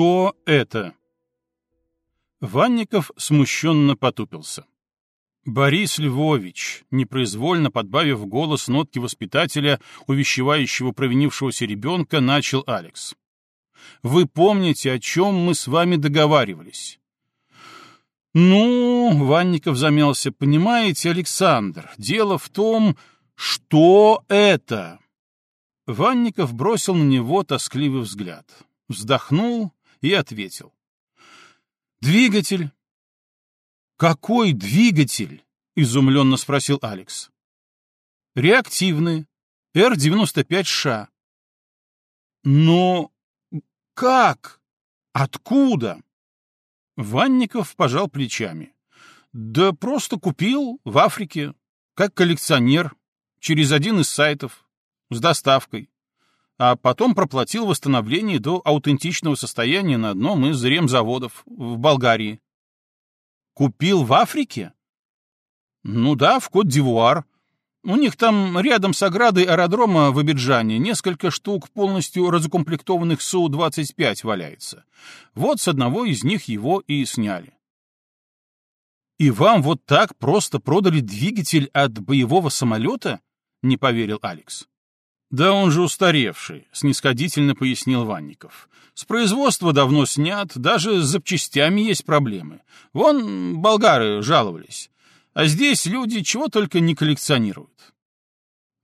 Что это? Ванников смущенно потупился. Борис Львович, непроизвольно подбавив голос нотки воспитателя, увещевающего провинившегося ребенка, начал Алекс. «Вы помните, о чем мы с вами договаривались?» «Ну, — Ванников замялся, — понимаете, Александр, дело в том, что это...» Ванников бросил на него тоскливый взгляд, вздохнул и ответил. «Двигатель». «Какой двигатель?» — изумленно спросил Алекс. «Реактивный. Р-95Ш». «Но как? Откуда?» Ванников пожал плечами. «Да просто купил в Африке, как коллекционер, через один из сайтов, с доставкой, а потом проплатил восстановление до аутентичного состояния на одном из ремзаводов в Болгарии». «Купил в Африке?» «Ну да, в Кот-д'Ивуар. У них там рядом с оградой аэродрома в Абиджане несколько штук полностью разукомплектованных Су-25 валяется. Вот с одного из них его и сняли. «И вам вот так просто продали двигатель от боевого самолета?» — не поверил Алекс. «Да он же устаревший», — снисходительно пояснил Ванников. «С производства давно снят, даже с запчастями есть проблемы. Вон болгары жаловались. А здесь люди чего только не коллекционируют.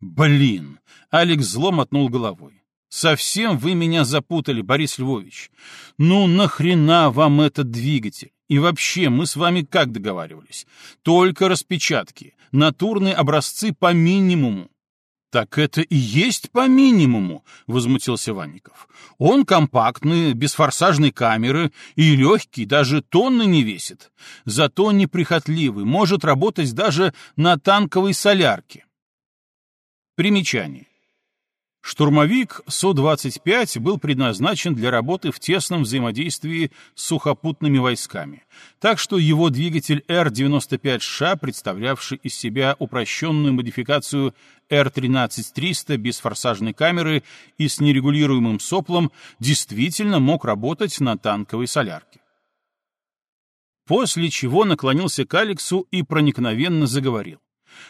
Блин, Алекс зло мотнул головой. Совсем вы меня запутали, Борис Львович. Ну нахрена вам этот двигатель? И вообще, мы с вами как договаривались? Только распечатки, натурные образцы по минимуму. «Так это и есть по минимуму», — возмутился Ванников. «Он компактный, без форсажной камеры и легкий, даже тонны не весит. Зато неприхотливый, может работать даже на танковой солярке». Примечание. Штурмовик Су-25 был предназначен для работы в тесном взаимодействии с сухопутными войсками, так что его двигатель Р-95Ш, представлявший из себя упрощенную модификацию Р-13300 без форсажной камеры и с нерегулируемым соплом, действительно мог работать на танковой солярке. После чего наклонился к Алексу и проникновенно заговорил.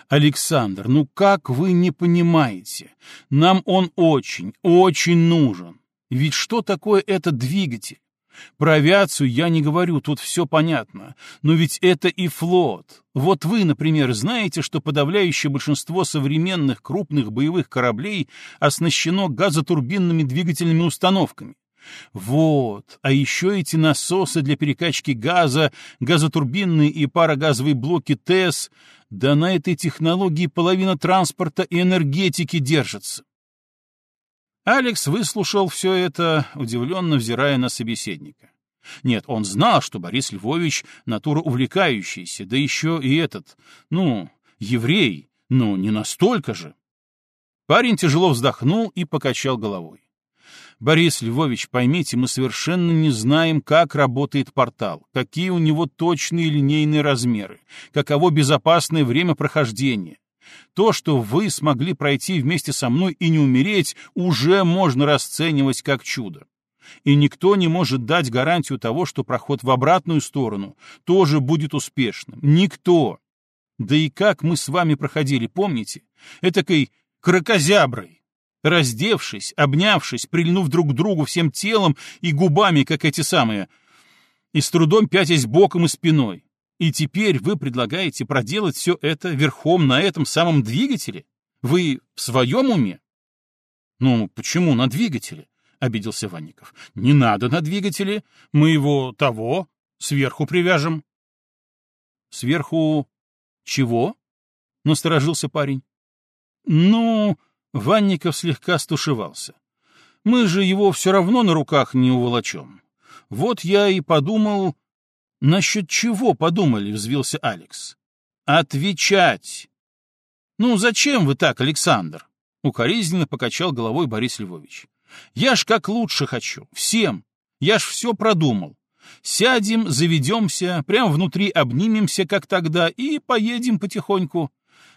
Александр, ну как вы не понимаете? Нам он очень, очень нужен. Ведь что такое этот двигатель? Про авиацию я не говорю, тут все понятно. Но ведь это и флот. Вот вы, например, знаете, что подавляющее большинство современных крупных боевых кораблей оснащено газотурбинными двигательными установками. Вот, а еще эти насосы для перекачки газа, газотурбинные и парогазовые блоки ТЭС, да на этой технологии половина транспорта и энергетики держится. Алекс выслушал все это, удивленно взирая на собеседника. Нет, он знал, что Борис Львович — натура увлекающаяся, да еще и этот, ну, еврей, но не настолько же. Парень тяжело вздохнул и покачал головой. Борис Львович, поймите, мы совершенно не знаем, как работает портал, какие у него точные линейные размеры, каково безопасное время прохождения. То, что вы смогли пройти вместе со мной и не умереть, уже можно расценивать как чудо. И никто не может дать гарантию того, что проход в обратную сторону тоже будет успешным. Никто. Да и как мы с вами проходили, помните? Этакой крокозяброй раздевшись, обнявшись, прильнув друг к другу всем телом и губами, как эти самые, и с трудом пятясь боком и спиной. И теперь вы предлагаете проделать все это верхом на этом самом двигателе? Вы в своем уме? Ну, почему на двигателе? — обиделся Ванников. — Не надо на двигателе. Мы его того сверху привяжем. — Сверху чего? — насторожился парень. — Ну, Ванников слегка стушевался. Мы же его все равно на руках не уволочем. Вот я и подумал... Насчет чего подумали, взвился Алекс. Отвечать. Ну, зачем вы так, Александр? Укоризненно покачал головой Борис Львович. Я ж как лучше хочу. Всем. Я ж все продумал. Сядем, заведемся, прямо внутри обнимемся, как тогда, и поедем потихоньку.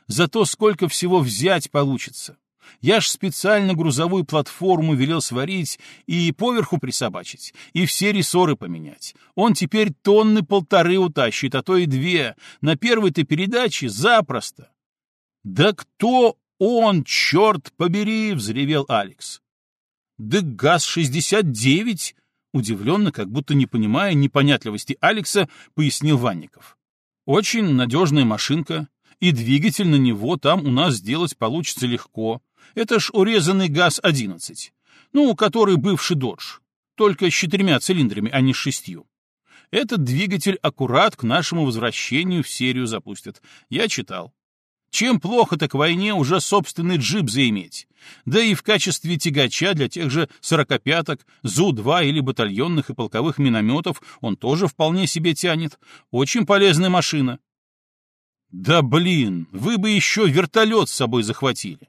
Зато сколько всего взять получится. Я ж специально грузовую платформу велел сварить и поверху присобачить, и все рессоры поменять. Он теперь тонны полторы утащит, а то и две. На первой-то передаче запросто. Да кто он, черт побери, взревел Алекс. Да ГАЗ-69, удивленно, как будто не понимая непонятливости Алекса, пояснил Ванников. Очень надежная машинка, и двигатель на него там у нас сделать получится легко. Это ж урезанный ГАЗ-11, ну, который бывший Додж, только с четырьмя цилиндрами, а не с шестью. Этот двигатель аккурат к нашему возвращению в серию запустят. Я читал. Чем плохо-то к войне уже собственный джип заиметь? Да и в качестве тягача для тех же сорокопяток, ЗУ-2 или батальонных и полковых минометов он тоже вполне себе тянет. Очень полезная машина. Да блин, вы бы еще вертолет с собой захватили.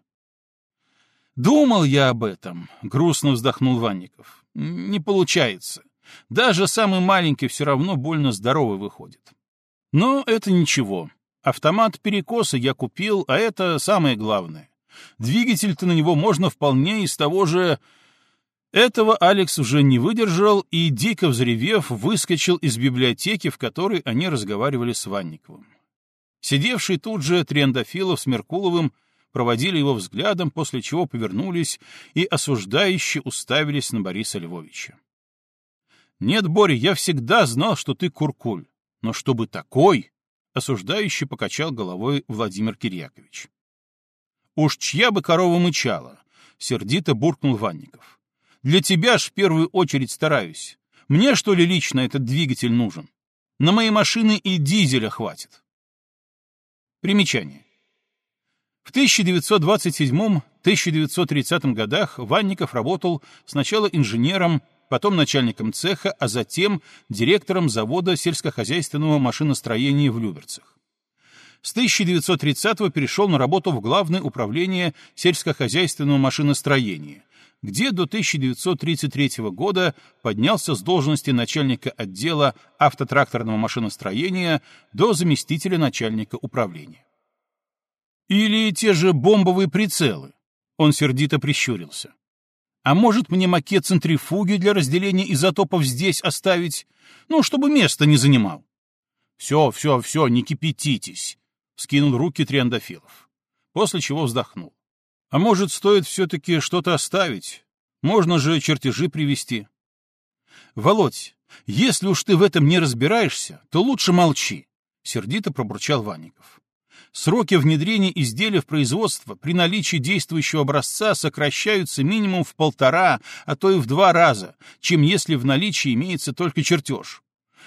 Думал я об этом, грустно вздохнул Ванников. Не получается. Даже самый маленький все равно больно здоровый выходит. Но это ничего. Автомат перекоса я купил, а это самое главное. Двигатель-то на него можно вполне из того же... Этого Алекс уже не выдержал и, дико взревев, выскочил из библиотеки, в которой они разговаривали с Ванниковым. Сидевший тут же Триандафилов с Меркуловым проводили его взглядом, после чего повернулись и осуждающе уставились на Бориса Львовича. «Нет, Боря, я всегда знал, что ты куркуль, но чтобы такой...» — осуждающе покачал головой Владимир Кирьякович. «Уж чья бы корова мычала!» — сердито буркнул Ванников. «Для тебя ж в первую очередь стараюсь. Мне, что ли, лично этот двигатель нужен? На мои машины и дизеля хватит. Примечание. В 1927-1930 годах Ванников работал сначала инженером, потом начальником цеха, а затем директором завода сельскохозяйственного машиностроения в Люберцах. С 1930 перешел на работу в Главное управление сельскохозяйственного машиностроения, где до 1933 года поднялся с должности начальника отдела автотракторного машиностроения до заместителя начальника управления. Или те же бомбовые прицелы. Он сердито прищурился. А может, мне макет центрифуги для разделения изотопов здесь оставить? Ну, чтобы место не занимал. Все, все, все, не кипятитесь, — скинул руки Триандафилов. После чего вздохнул. А может, стоит все-таки что-то оставить? Можно же чертежи привести. Володь, если уж ты в этом не разбираешься, то лучше молчи, — сердито пробурчал Ванников. Сроки внедрения изделия в производство при наличии действующего образца сокращаются минимум в полтора, а то и в два раза, чем если в наличии имеется только чертеж.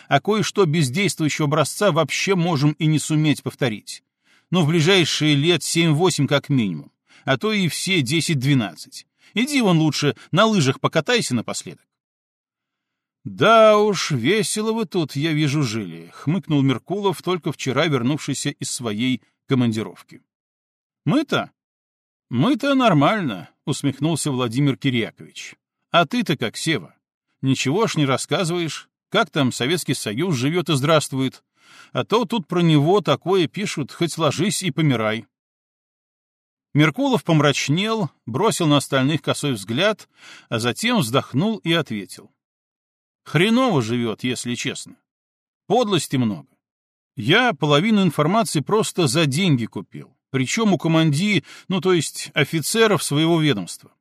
А кое-что без действующего образца вообще можем и не суметь повторить. Но в ближайшие лет 7-8 как минимум а то и все 10-12. Иди вон лучше на лыжах покатайся напоследок. «Да уж, весело вы тут, я вижу, жили», — хмыкнул Меркулов, только вчера вернувшийся из своей командировки. «Мы-то? Мы-то нормально», — усмехнулся Владимир Кирьякович. «А ты-то как, Сева? Ничего ж не рассказываешь, как там Советский Союз живет и здравствует. А то тут про него такое пишут, хоть ложись и помирай». Меркулов помрачнел, бросил на остальных косой взгляд, а затем вздохнул и ответил. Хреново живет, если честно. Подлости много. Я половину информации просто за деньги купил, причем у команди, ну то есть офицеров своего ведомства.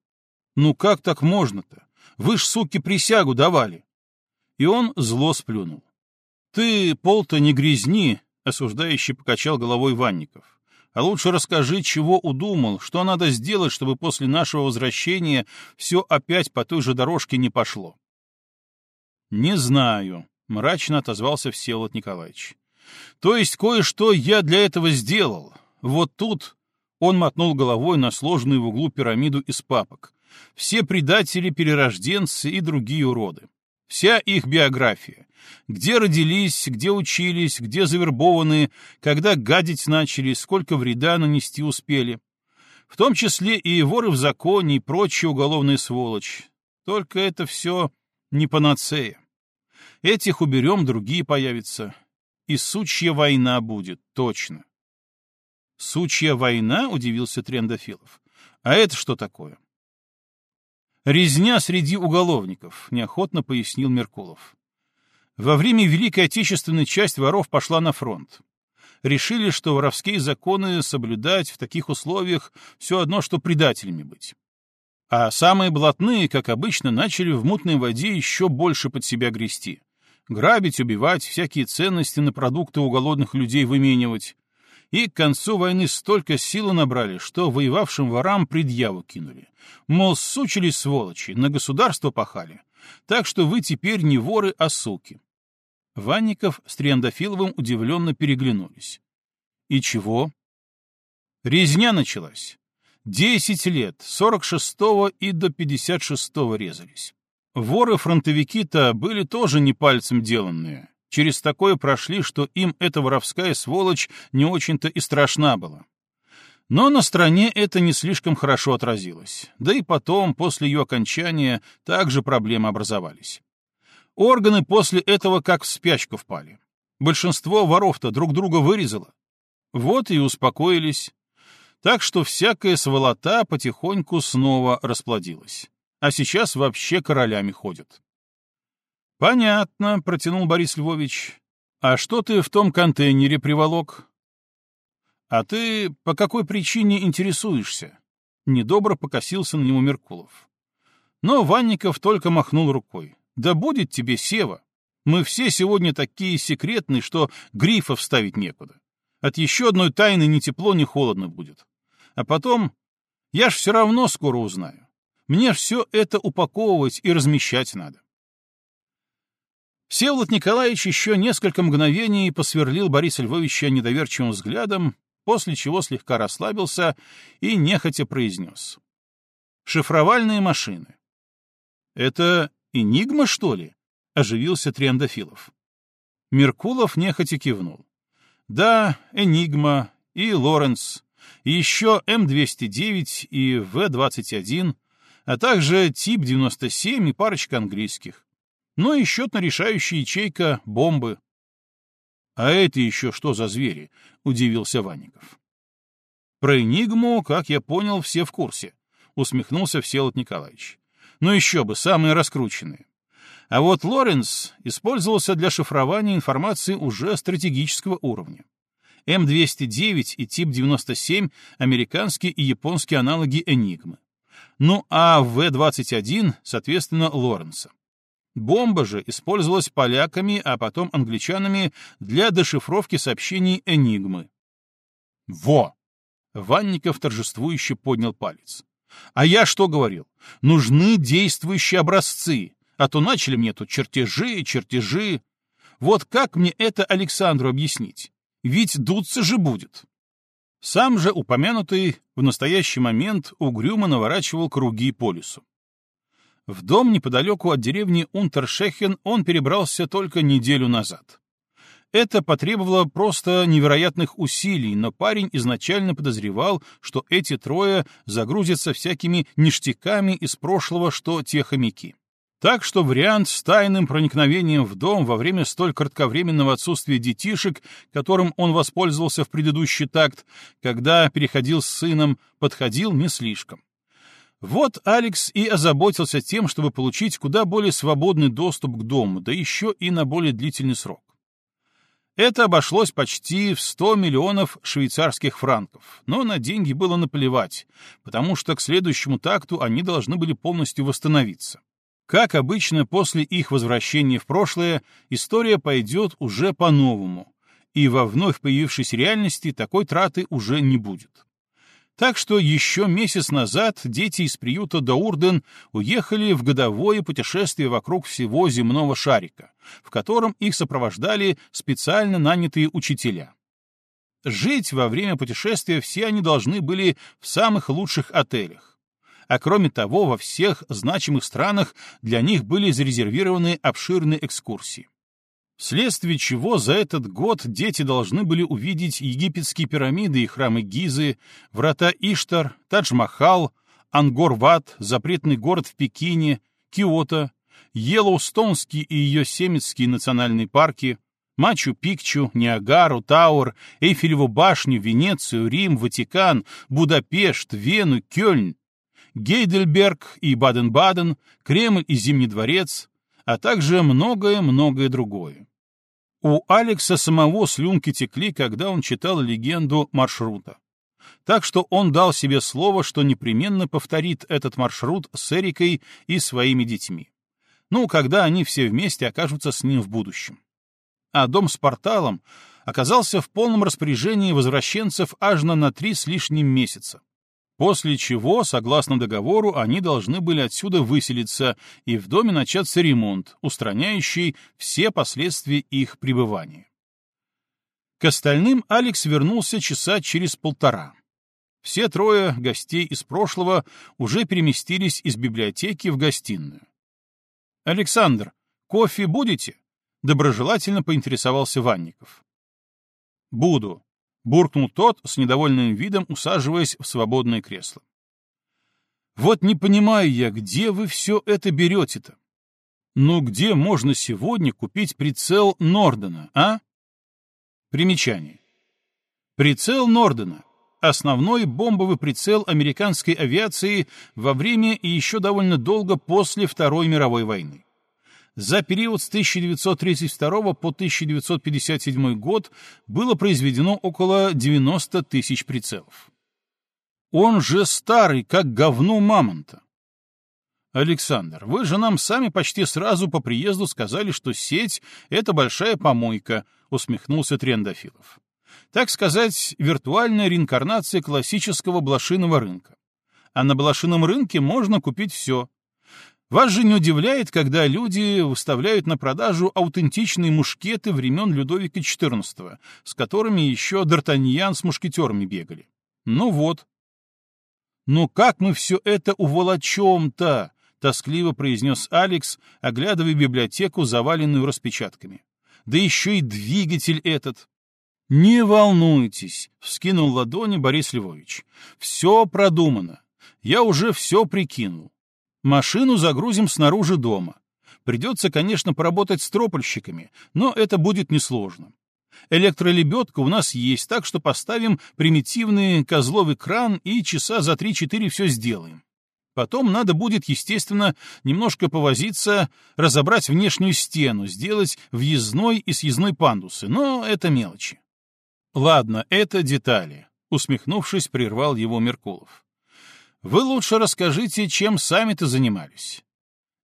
Ну как так можно-то? Вы ж, суки, присягу давали. И он зло сплюнул. Ты пол-то не грязни, осуждающий покачал головой Ванников. А лучше расскажи, чего удумал, что надо сделать, чтобы после нашего возвращения все опять по той же дорожке не пошло. Не знаю, мрачно отозвался Всеволод Николаевич. То есть кое-что я для этого сделал. Вот тут он мотнул головой на сложную в углу пирамиду из папок. Все предатели, перерожденцы и другие уроды. Вся их биография. Где родились, где учились, где завербованы, когда гадить начали, сколько вреда нанести успели. В том числе и воры в законе и прочие уголовные сволочь. Только это все не панацея. Этих уберем, другие появятся. И сучья война будет, точно. Сучья война, удивился Трендофилов. А это что такое? Резня среди уголовников, неохотно пояснил Меркулов. Во время Великой Отечественной часть воров пошла на фронт. Решили, что воровские законы соблюдать в таких условиях все одно, что предателями быть. А самые блатные, как обычно, начали в мутной воде еще больше под себя грести. Грабить, убивать, всякие ценности на продукты у голодных людей выменивать. И к концу войны столько силы набрали, что воевавшим ворам предъяву кинули. Мол, сучились сволочи, на государство пахали. Так что вы теперь не воры, а суки. Ванников с Триандафиловым удивленно переглянулись. И чего? Резня началась. Десять лет, сорок шестого и до пятьдесят шестого резались. Воры-фронтовики-то были тоже не пальцем деланные. Через такое прошли, что им эта воровская сволочь не очень-то и страшна была. Но на стране это не слишком хорошо отразилось. Да и потом, после ее окончания, также проблемы образовались. Органы после этого как в спячку впали. Большинство воров-то друг друга вырезало. Вот и успокоились. Так что всякая сволота потихоньку снова расплодилась. А сейчас вообще королями ходят. «Понятно», — протянул Борис Львович. «А что ты в том контейнере приволок?» «А ты по какой причине интересуешься?» Недобро покосился на него Меркулов. Но Ванников только махнул рукой. Да будет тебе Сева. Мы все сегодня такие секретные, что грифов вставить некуда. От еще одной тайны ни тепло, ни холодно будет. А потом, я ж все равно скоро узнаю. Мне все это упаковывать и размещать надо. Всеволод Николаевич еще несколько мгновений посверлил Бориса Львовича недоверчивым взглядом, после чего слегка расслабился и нехотя произнес. «Шифровальные машины. Это «Энигма, что ли?» — оживился Триандафилов. Меркулов нехотя кивнул. «Да, Энигма и Лоренс, еще М-209 и В-21, а также Тип-97 и парочка английских. Ну и счетно-решающая ячейка бомбы». «А это еще что за звери?» — удивился Ванников. «Про Энигму, как я понял, все в курсе», — усмехнулся Всеволод Николаевич. Ну еще бы, самые раскрученные. А вот Лоренс использовался для шифрования информации уже стратегического уровня. М209 и тип 97 — американские и японские аналоги Энигмы. Ну а В-21, соответственно, Лоренса. Бомба же использовалась поляками, а потом англичанами для дешифровки сообщений Энигмы. Во! Ванников торжествующе поднял палец. А я что говорил? Нужны действующие образцы, а то начали мне тут чертежи, чертежи. Вот как мне это Александру объяснить? Ведь дуться же будет. Сам же упомянутый в настоящий момент угрюмо наворачивал круги по лесу. В дом неподалеку от деревни Унтершехен он перебрался только неделю назад. Это потребовало просто невероятных усилий, но парень изначально подозревал, что эти трое загрузятся всякими ништяками из прошлого, что те хомяки. Так что вариант с тайным проникновением в дом во время столь кратковременного отсутствия детишек, которым он воспользовался в предыдущий такт, когда переходил с сыном, подходил не слишком. Вот Алекс и озаботился тем, чтобы получить куда более свободный доступ к дому, да еще и на более длительный срок. Это обошлось почти в 100 миллионов швейцарских франков, но на деньги было наплевать, потому что к следующему такту они должны были полностью восстановиться. Как обычно, после их возвращения в прошлое история пойдет уже по-новому, и во вновь появившейся реальности такой траты уже не будет. Так что еще месяц назад дети из приюта Даурден уехали в годовое путешествие вокруг всего земного шарика, в котором их сопровождали специально нанятые учителя. Жить во время путешествия все они должны были в самых лучших отелях. А кроме того, во всех значимых странах для них были зарезервированы обширные экскурсии. Вследствие чего за этот год дети должны были увидеть египетские пирамиды и храмы Гизы, врата Иштар, Тадж-Махал, Ангор-Ват, запретный город в Пекине, Киото, Йеллоустонский и ее семецкие национальные парки, Мачу-Пикчу, Ниагару, Тауэр, Эйфелеву башню, Венецию, Рим, Ватикан, Будапешт, Вену, Кёльн, Гейдельберг и Баден-Баден, Кремль и Зимний дворец, а также многое-многое другое. У Алекса самого слюнки текли, когда он читал легенду маршрута. Так что он дал себе слово, что непременно повторит этот маршрут с Эрикой и своими детьми. Ну, когда они все вместе окажутся с ним в будущем. А дом с порталом оказался в полном распоряжении возвращенцев аж на, три с лишним месяца. После чего, согласно договору, они должны были отсюда выселиться, и в доме начаться ремонт, устраняющий все последствия их пребывания. К остальным Алекс вернулся часа через полтора. Все трое гостей из прошлого уже переместились из библиотеки в гостиную. «Александр, кофе будете?» — доброжелательно поинтересовался Ванников. «Буду», — буркнул тот с недовольным видом, усаживаясь в свободное кресло. «Вот не понимаю я, где вы все это берете-то? Ну где можно сегодня купить прицел Нордена, а?» Примечание. Прицел Нордена — основной бомбовый прицел американской авиации во время и еще довольно долго после Второй мировой войны. За период с 1932 по 1957 год было произведено около 90 тысяч прицелов. Он же старый, как говно мамонта. Александр, вы же нам сами почти сразу по приезду сказали, что сеть — это большая помойка, усмехнулся Трендафилов. Так сказать, виртуальная реинкарнация классического блошиного рынка. А на блошином рынке можно купить все. Вас же не удивляет, когда люди выставляют на продажу аутентичные мушкеты времен Людовика XIV, с которыми еще Д'Артаньян с мушкетерами бегали. Ну вот. «Ну как мы все это уволочем-то?» — тоскливо произнес Алекс, оглядывая библиотеку, заваленную распечатками да еще и двигатель этот. «Не волнуйтесь», — вскинул ладони Борис Львович. «Все продумано. Я уже все прикинул. Машину загрузим снаружи дома. Придется, конечно, поработать с тропольщиками, но это будет несложно. Электролебедка у нас есть, так что поставим примитивный козловый кран и часа за 3-4 все сделаем. Потом надо будет, естественно, немножко повозиться, разобрать внешнюю стену, сделать въездной и съездной пандусы, но это мелочи. Ладно, это детали, усмехнувшись, прервал его Меркулов. Вы лучше расскажите, чем сами-то занимались.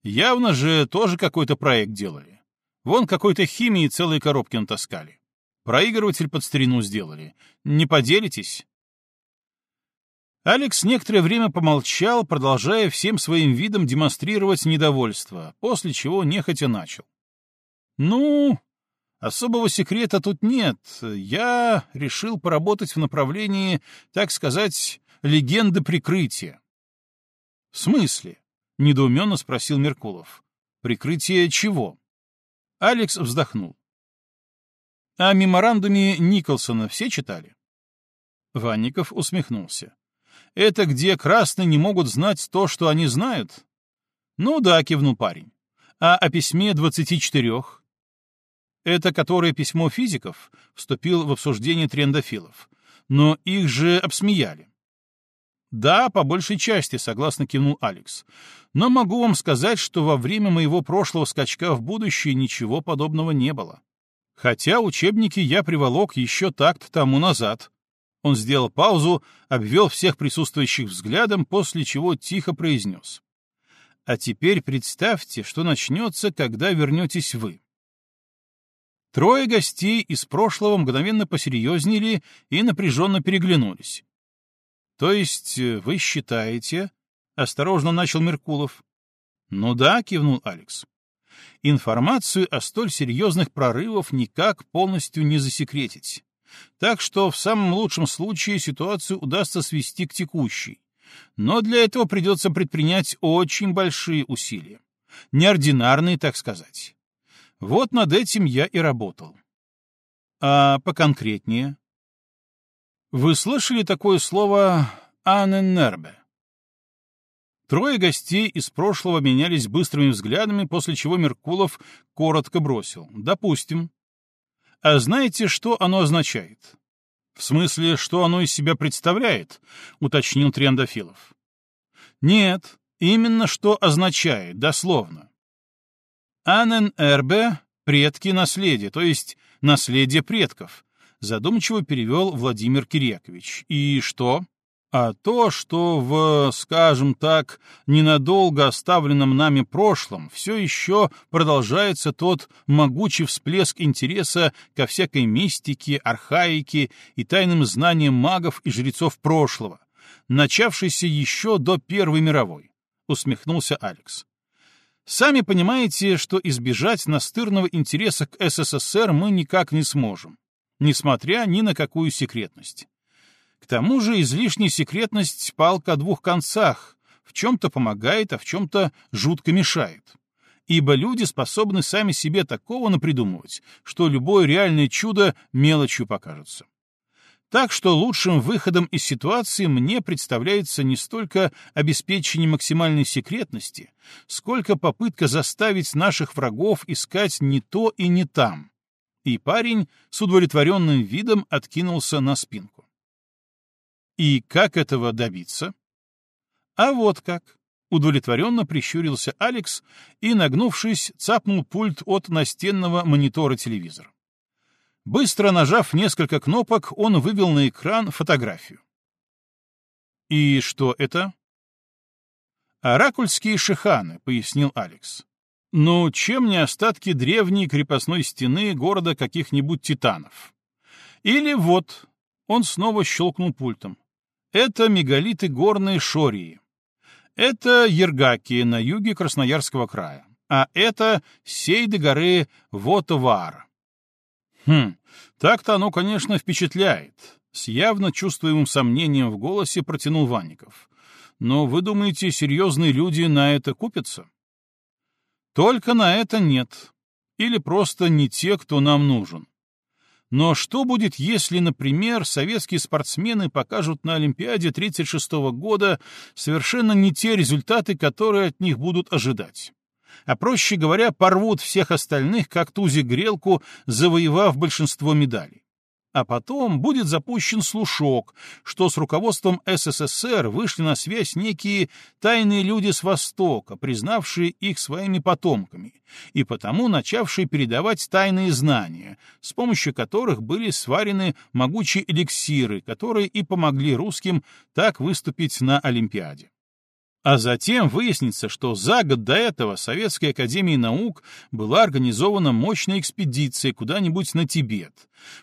Явно же тоже какой-то проект делали. Вон какой-то химии целые коробки натаскали. Проигрыватель под старину сделали. Не поделитесь? Алекс некоторое время помолчал, продолжая всем своим видом демонстрировать недовольство, после чего нехотя начал. «Ну, особого секрета тут нет. Я решил поработать в направлении, так сказать, легенды прикрытия». «В смысле?» — недоуменно спросил Меркулов. «Прикрытие чего?» Алекс вздохнул. «О меморандуме Николсона все читали?» Ванников усмехнулся. Это где красные не могут знать то, что они знают? Ну да, кивнул парень. А о письме двадцати четырех? Это которое письмо физиков вступил в обсуждение трендофилов. Но их же обсмеяли. Да, по большей части, согласно кивнул Алекс. Но могу вам сказать, что во время моего прошлого скачка в будущее ничего подобного не было. Хотя учебники я приволок еще так-то тому назад. Он сделал паузу, обвел всех присутствующих взглядом, после чего тихо произнес. «А теперь представьте, что начнется, когда вернетесь вы». Трое гостей из прошлого мгновенно посерьезнели и напряженно переглянулись. «То есть э, вы считаете...» — осторожно начал Меркулов. «Ну да», — кивнул Алекс. «Информацию о столь серьезных прорывах никак полностью не засекретить. Так что в самом лучшем случае ситуацию удастся свести к текущей. Но для этого придется предпринять очень большие усилия. Неординарные, так сказать. Вот над этим я и работал. А поконкретнее? Вы слышали такое слово «аненербе»? Трое гостей из прошлого менялись быстрыми взглядами, после чего Меркулов коротко бросил. Допустим. А знаете, что оно означает? В смысле, что оно из себя представляет, уточнил Триандафилов. Нет, именно что означает, дословно. Анен Эрбе — предки наследия, то есть наследие предков, задумчиво перевел Владимир Кирьякович. И что? А то, что в, скажем так, ненадолго оставленном нами прошлом все еще продолжается тот могучий всплеск интереса ко всякой мистике, архаике и тайным знаниям магов и жрецов прошлого, начавшийся еще до Первой мировой, — усмехнулся Алекс. Сами понимаете, что избежать настырного интереса к СССР мы никак не сможем, несмотря ни на какую секретность. К тому же излишняя секретность — палка о двух концах, в чем-то помогает, а в чем-то жутко мешает. Ибо люди способны сами себе такого напридумывать, что любое реальное чудо мелочью покажется. Так что лучшим выходом из ситуации мне представляется не столько обеспечение максимальной секретности, сколько попытка заставить наших врагов искать не то и не там. И парень с удовлетворенным видом откинулся на спинку. И как этого добиться? А вот как. Удовлетворенно прищурился Алекс и, нагнувшись, цапнул пульт от настенного монитора телевизора. Быстро нажав несколько кнопок, он вывел на экран фотографию. «И что это?» «Оракульские шиханы», — пояснил Алекс. «Ну, чем не остатки древней крепостной стены города каких-нибудь титанов?» «Или вот...» — он снова щелкнул пультом. Это мегалиты горной Шории. Это Ергакия на юге Красноярского края. А это Сейды горы Вотовар. Хм, так-то оно, конечно, впечатляет. С явно чувствуемым сомнением в голосе протянул Ванников. Но вы думаете, серьезные люди на это купятся? Только на это нет. Или просто не те, кто нам нужен. Но что будет, если, например, советские спортсмены покажут на Олимпиаде 1936 года совершенно не те результаты, которые от них будут ожидать? А проще говоря, порвут всех остальных, как тузи-грелку, завоевав большинство медалей а потом будет запущен слушок, что с руководством СССР вышли на связь некие тайные люди с Востока, признавшие их своими потомками, и потому начавшие передавать тайные знания, с помощью которых были сварены могучие эликсиры, которые и помогли русским так выступить на Олимпиаде. А затем выяснится, что за год до этого Советской Академией Наук была организована мощная экспедиция куда-нибудь на Тибет,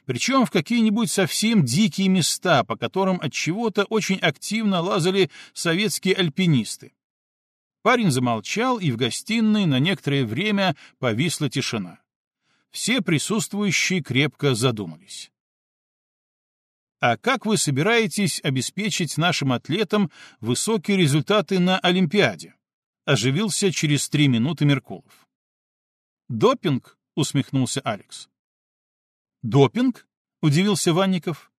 причем в какие-нибудь совсем дикие места, по которым от чего-то очень активно лазали советские альпинисты. Парень замолчал, и в гостиной на некоторое время повисла тишина. Все присутствующие крепко задумались. А как вы собираетесь обеспечить нашим атлетам высокие результаты на Олимпиаде? Оживился через три минуты Меркулов. Допинг? усмехнулся Алекс. Допинг? удивился Ванников.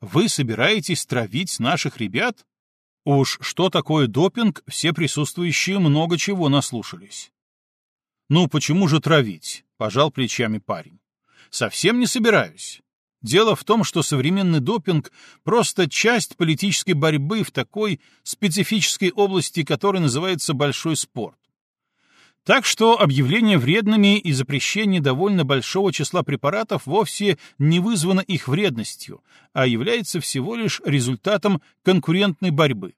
Вы собираетесь травить наших ребят? Уж что такое допинг, все присутствующие много чего наслушались. Ну, почему же травить? пожал плечами парень. Совсем не собираюсь. Дело в том, что современный допинг — просто часть политической борьбы в такой специфической области, которая называется большой спорт. Так что объявление вредными и запрещение довольно большого числа препаратов вовсе не вызвано их вредностью, а является всего лишь результатом конкурентной борьбы.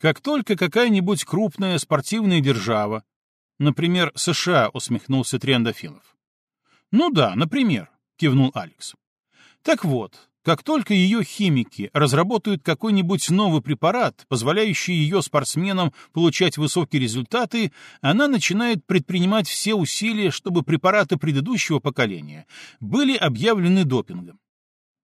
Как только какая-нибудь крупная спортивная держава, например, США, усмехнулся Триандафилов. Ну да, например, кивнул Алекс. Так вот, как только ее химики разработают какой-нибудь новый препарат, позволяющий ее спортсменам получать высокие результаты, она начинает предпринимать все усилия, чтобы препараты предыдущего поколения были объявлены допингом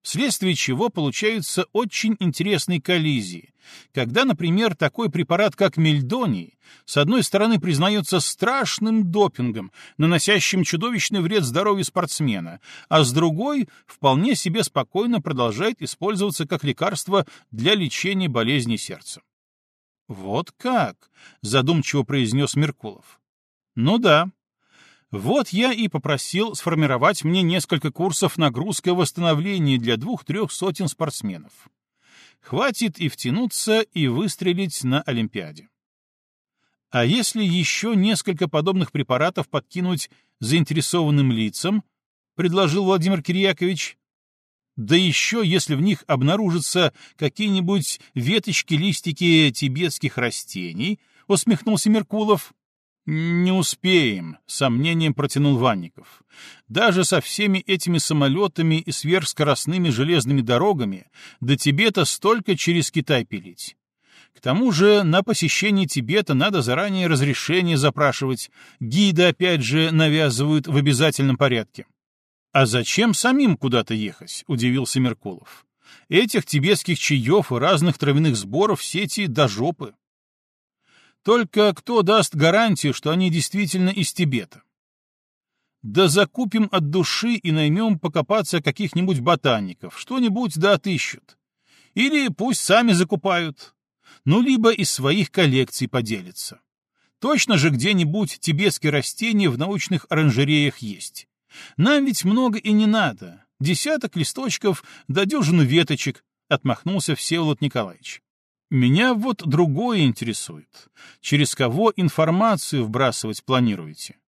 вследствие чего получаются очень интересные коллизии, когда, например, такой препарат, как мельдоний, с одной стороны признается страшным допингом, наносящим чудовищный вред здоровью спортсмена, а с другой вполне себе спокойно продолжает использоваться как лекарство для лечения болезни сердца. «Вот как?» — задумчиво произнес Меркулов. «Ну да. Вот я и попросил сформировать мне несколько курсов нагрузка восстановления для двух-трех сотен спортсменов. Хватит и втянуться, и выстрелить на Олимпиаде. А если еще несколько подобных препаратов подкинуть заинтересованным лицам, предложил Владимир Кирьякович, да еще если в них обнаружатся какие-нибудь веточки-листики тибетских растений, усмехнулся Меркулов. «Не успеем», — сомнением протянул Ванников. «Даже со всеми этими самолетами и сверхскоростными железными дорогами до Тибета столько через Китай пилить. К тому же на посещение Тибета надо заранее разрешение запрашивать, гиды опять же навязывают в обязательном порядке». «А зачем самим куда-то ехать?» — удивился Меркулов. «Этих тибетских чаев и разных травяных сборов сети до жопы». Только кто даст гарантию, что они действительно из Тибета? Да закупим от души и наймем покопаться каких-нибудь ботаников, что-нибудь да отыщут. Или пусть сами закупают. Ну, либо из своих коллекций поделятся. Точно же где-нибудь тибетские растения в научных оранжереях есть. Нам ведь много и не надо. Десяток листочков да дюжину веточек, — отмахнулся Всеволод Николаевич. Меня вот другое интересует. Через кого информацию вбрасывать планируете?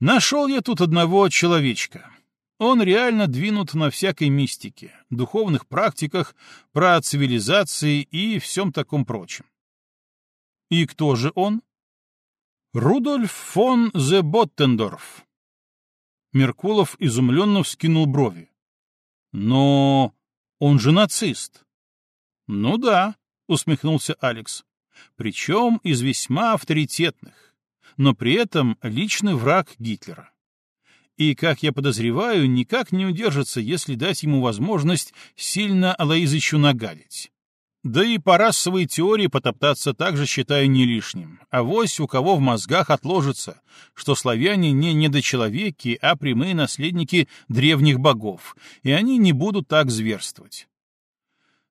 Нашел я тут одного человечка. Он реально двинут на всякой мистике, духовных практиках, про цивилизации и всем таком прочем. И кто же он? Рудольф фон зе Боттендорф. Меркулов изумленно вскинул брови. Но он же нацист. «Ну да», — усмехнулся Алекс. «Причем из весьма авторитетных, но при этом личный враг Гитлера. И, как я подозреваю, никак не удержится, если дать ему возможность сильно Алоизычу нагадить. Да и по расовой теории потоптаться также считаю не лишним. А вось у кого в мозгах отложится, что славяне не недочеловеки, а прямые наследники древних богов, и они не будут так зверствовать.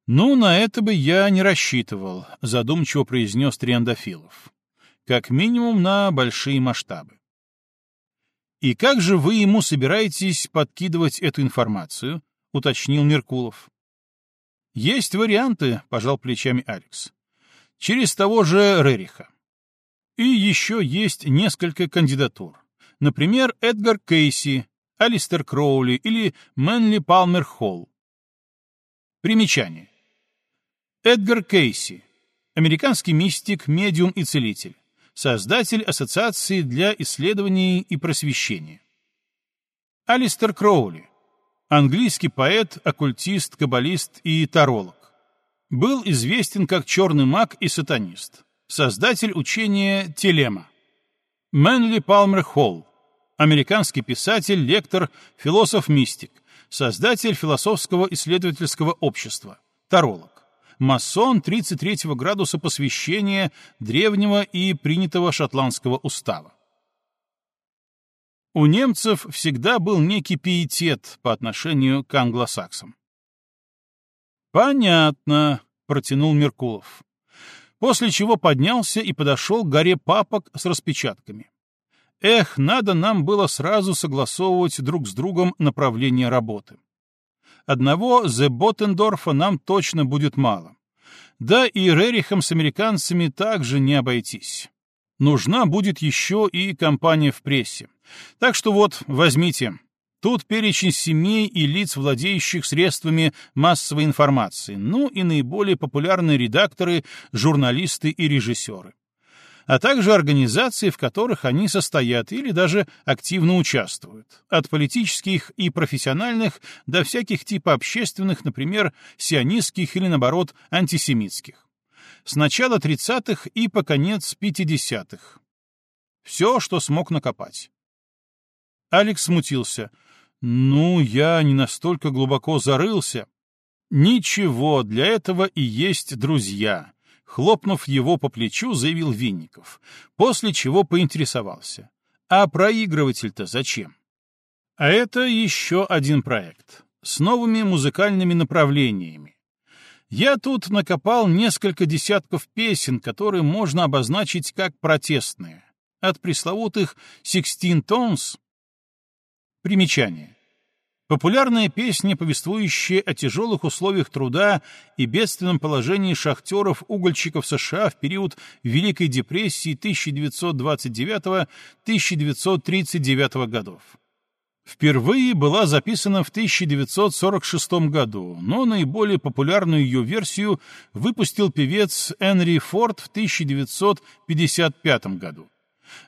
«Ну, на это бы я не рассчитывал», — задумчиво произнес Триандафилов. «Как минимум на большие масштабы». «И как же вы ему собираетесь подкидывать эту информацию?» — уточнил Меркулов. «Есть варианты», — пожал плечами Алекс. «Через того же Рериха. И еще есть несколько кандидатур. Например, Эдгар Кейси, Алистер Кроули или Мэнли Палмер Холл. Примечание. Эдгар Кейси, американский мистик, медиум и целитель, создатель Ассоциации для исследований и просвещения. Алистер Кроули, английский поэт, оккультист, каббалист и таролог. Был известен как черный маг и сатанист, создатель учения Телема. Мэнли Палмер Холл, американский писатель, лектор, философ-мистик, создатель философского исследовательского общества, таролог масон 33 градуса посвящения древнего и принятого шотландского устава. У немцев всегда был некий пиетет по отношению к англосаксам. «Понятно», — протянул Меркулов. После чего поднялся и подошел к горе папок с распечатками. Эх, надо нам было сразу согласовывать друг с другом направление работы. Одного Зе Боттендорфа нам точно будет мало. Да и Рерихом с американцами также не обойтись. Нужна будет еще и компания в прессе. Так что вот, возьмите. Тут перечень семей и лиц, владеющих средствами массовой информации, ну и наиболее популярные редакторы, журналисты и режиссеры а также организации, в которых они состоят или даже активно участвуют, от политических и профессиональных до всяких типа общественных, например, сионистских или, наоборот, антисемитских. С начала 30-х и по конец 50-х. Все, что смог накопать. Алекс смутился. «Ну, я не настолько глубоко зарылся». «Ничего, для этого и есть друзья», Хлопнув его по плечу, заявил Винников, после чего поинтересовался. А проигрыватель-то зачем? А это еще один проект с новыми музыкальными направлениями. Я тут накопал несколько десятков песен, которые можно обозначить как протестные. от пресловутых «Sixteen Tones». Примечание. Популярная песня, повествующая о тяжелых условиях труда и бедственном положении шахтеров-угольщиков США в период Великой депрессии 1929-1939 годов. Впервые была записана в 1946 году, но наиболее популярную ее версию выпустил певец Энри Форд в 1955 году.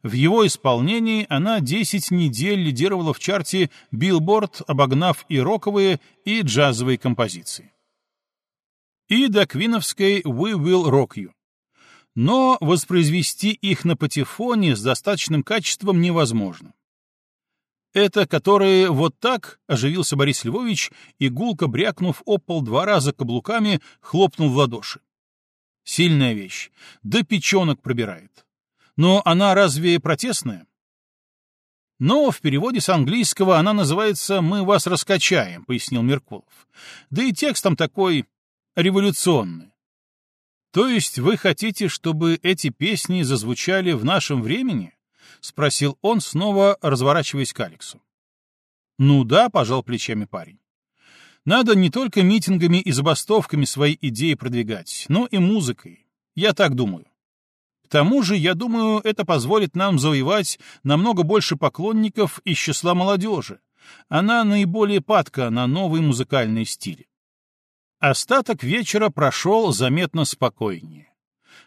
В его исполнении она 10 недель лидировала в чарте Billboard, обогнав и роковые, и джазовые композиции. И до квиновской «We Will Rock You». Но воспроизвести их на патефоне с достаточным качеством невозможно. Это которые вот так, оживился Борис Львович и, гулко брякнув опол два раза каблуками, хлопнул в ладоши. Сильная вещь, да печенок пробирает. Но она разве протестная? Но в переводе с английского она называется «Мы вас раскачаем», — пояснил Меркулов. Да и текст там такой революционный. То есть вы хотите, чтобы эти песни зазвучали в нашем времени? — спросил он, снова разворачиваясь к Алексу. «Ну да», — пожал плечами парень. «Надо не только митингами и забастовками свои идеи продвигать, но и музыкой. Я так думаю. Тому же, я думаю, это позволит нам завоевать намного больше поклонников из числа молодежи. Она наиболее падка на новые музыкальные стили. Остаток вечера прошел заметно спокойнее.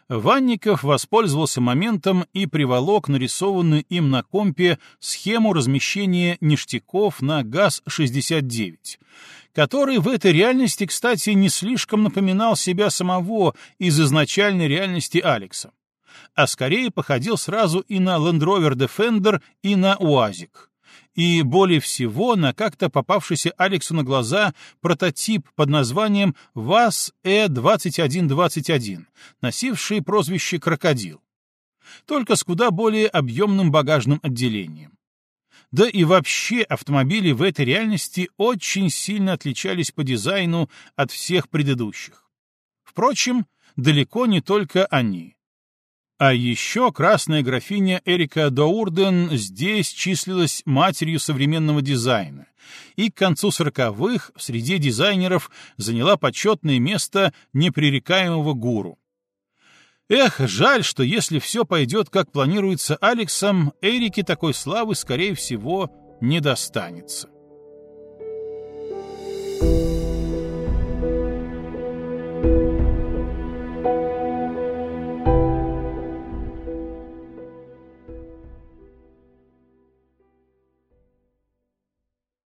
Ванников воспользовался моментом и приволок нарисованную им на компе схему размещения ништяков на ГАЗ-69, который в этой реальности, кстати, не слишком напоминал себя самого из изначальной реальности Алекса, а скорее походил сразу и на Land Rover Defender, и на УАЗик и более всего на как-то попавшийся Алексу на глаза прототип под названием ВАЗ-Э-2121, носивший прозвище «Крокодил», только с куда более объемным багажным отделением. Да и вообще автомобили в этой реальности очень сильно отличались по дизайну от всех предыдущих. Впрочем, далеко не только они. А еще красная графиня Эрика Доурден здесь числилась матерью современного дизайна, и к концу сороковых в среде дизайнеров заняла почетное место непререкаемого гуру. Эх, жаль, что если все пойдет как планируется Алексом, Эрике такой славы, скорее всего, не достанется.